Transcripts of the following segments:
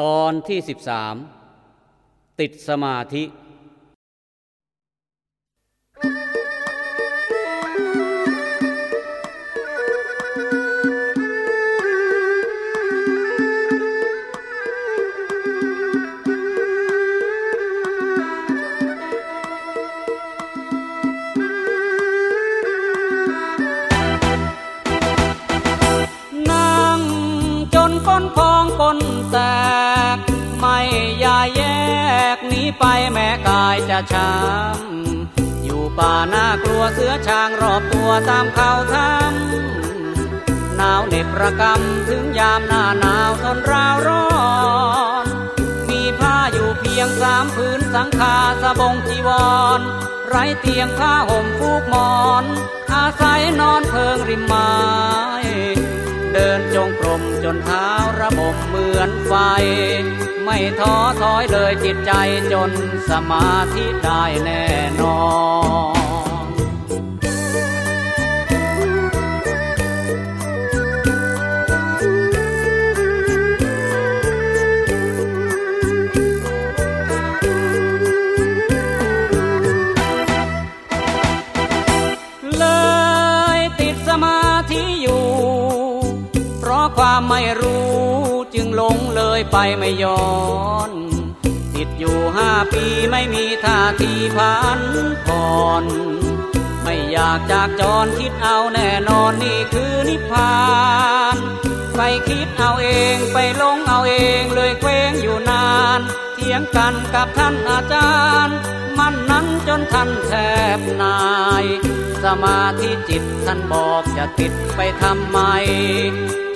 ตอนที่สิบสามติดสมาธิ มติดสมาธิไปแม่กายจะช้ำอยู่ป่าหน้ากลัวเสือช้างรอบตัวตามเขาทำหนาวเหน็บระกำถึงยามหน้าหนาวทนราวร้อน มีผ้าอยู่เพียงสามผืนสังคาสบงจีวร ไรเตียงผ้าห่มฟูกหมอน อาศัยนอนเพิงริมไม้เดินจงกรมจนเท้าระบมเหมือนไฟ ไม่ท้อถอยเลยจิตใจจนสมาธิได้แน่นอนความไม่รู้จึงหลงเล ยไปไม่ย้อน ติดอยู่ห้าปีไม่มีท่าทีพันผ่อน ไม่อยากจากจรคิดเอาแน่นอนนี่คือนิพพานไปคิดเอาเองไปลงเอาเองเลยเคว้งอยู่นานเถียงกันกับท่านอาจารย์ มันนั้นจนท่านแทบนาย สมาธิจิตท่านบอกจะติดไปทำไม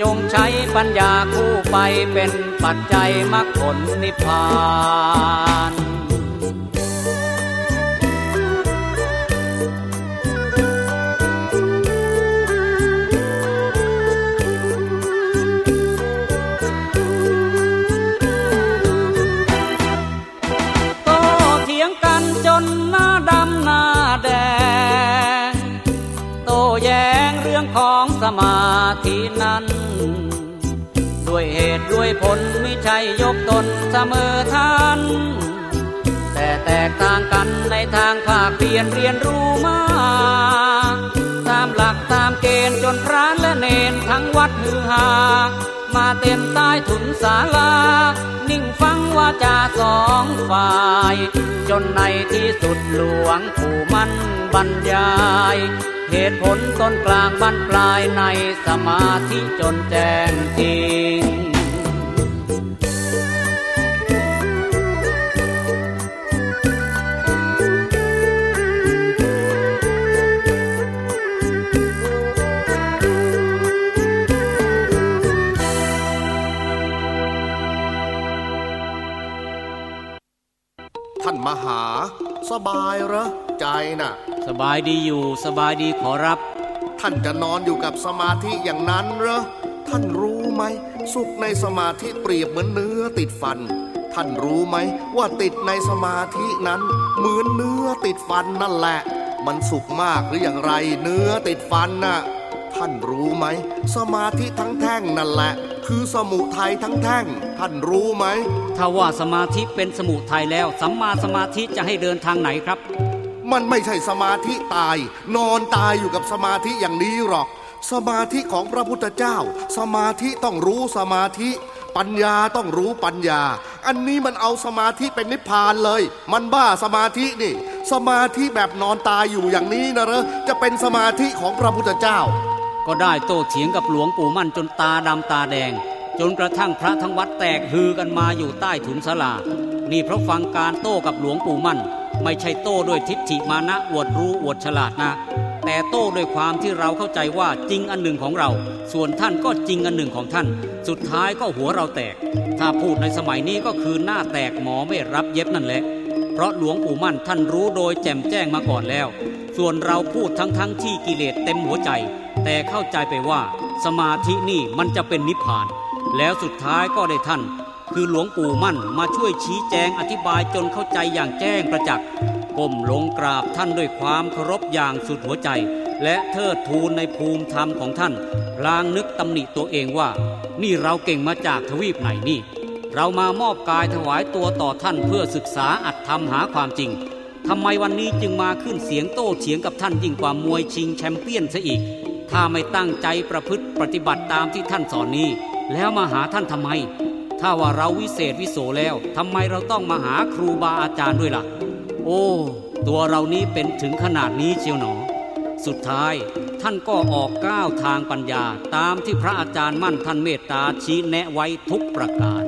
จงใช้ปัญญาคู่ไปเป็นปัจจัยมรรคผลนิพพาน ด้วยเหตุด้วยผลไม่ใช่ยกตนเสมอท่าน แต่แตกต่างกันในทางภาคเปลี่ยนเรียนรู้มา ตามหลักตามเกณฑ์จนพระและเนนทั้งวัดฮือฮามาเต็มใต้ถุนศาลา นิ่งฟังว่าจาสองฝ่าย จนในที่สุดหลวงผู้มันบรรยาย เหตุผลต้นกลางบรรปลายในสมาธิจนแจ้งจริง ท่านมหา สบายเหรอใจน่ะ สบายดีอยู่สบายดีขอรับ ท่านจะนอนอยู่กับสมาธิอย่างนั้นเหรอ ท่านรู้ไหม สุขในสมาธิเปรียบเหมือนเนื้อติดฟัน ท่านรู้ไหมว่าติดในสมาธินั้น เหมือนเนื้อติดฟันนั่นแหละ มันสุขมากหรืออย่างไร เนื้อติดฟันน่ะท่านรู้ไหม สมาธิทั้งแท่งนั่นแหละ คือสมุทัยทั้งแท่ง ท่านรู้ไหม ถ้าว่าสมาธิเป็นสมุทัยแล้วสัมมาสมาธิจะให้เดินทางไหนครับ มันไม่ใช่สมาธิตาย นอนตายอยู่กับสมาธิอย่างนี้หรอก สมาธิของพระพุทธเจ้า สมาธิต้องรู้สมาธิ ปัญญาต้องรู้ปัญญา อันนี้มันเอาสมาธิเป็นนิพพานเลย มันบ้าสมาธินี่ สมาธิแบบนอนตายอยู่อย่างนี้นะเหรอจะเป็นสมาธิของพระพุทธเจ้า ก็ได้โต้เถียงกับหลวงปู่มั่นจนตาดำตาแดง จนกระทั่งพระทั้งวัดแตกฮือกันมาอยู่ใต้ถุนศาลานี่เพราะฟังการโต้กับหลวงปู่มั่น ไม่ใช่โต้ด้วยทิฏฐิมานะอวดรู้อวดฉลาดนะ แต่โต้ด้วยความที่เราเข้าใจว่าจริงอันหนึ่งของเรา ส่วนท่านก็จริงอันหนึ่งของท่าน สุดท้ายก็หัวเราแตก ถ้าพูดในสมัยนี้ก็คือหน้าแตกหมอไม่รับเย็บนั่นแหละ เพราะหลวงปู่มั่นท่านรู้โดยแจ่มแจ้งมาก่อนแล้ว ส่วนเราพูดทั้งทั้งที่กิเลสเต็มหัวใจ แต่เข้าใจไปว่า สมาธินี่มันจะเป็นนิพพาน แล้วสุดท้ายก็ได้ท่าน คือหลวงปู่มั่นมาช่วยชี้แจงอธิบายจนเข้าใจอย่างแจ้งประจักษ์ก้มลงกราบท่านด้วยความเคารพอย่างสุดหัวใจ และเทิดทูนในภูมิธรรมของท่านลางนึกตำหนิตัวเองว่า นี่เราเก่งมาจากทวีปไหนนี่ เรามามอบกายถวายตัวต่อท่านเพื่อศึกษาอัดทำหาความจริงทำไมวันนี้จึงมาขึ้นเสียงโต้เฉียงกับท่านยิ่งกว่ามวยชิงแชมเปี้ยนซะอีก ถ้าไม่ตั้งใจประพฤติปฏิบัติตามที่ท่านสอนนี้ แล้วมาหาท่านทำไม ถ้าว่าเราวิเศษวิโสแล้วทำไมเราต้องมาหาครูบาอาจารย์ด้วยล่ะ โอ้ ตัวเรานี้เป็นถึงขนาดนี้เชียวหนอ สุดท้ายท่านก็ออกก้าวทางปัญญา ตามที่พระอาจารย์มั่นท่านเมตตาชี้แนะไว้ทุกประการ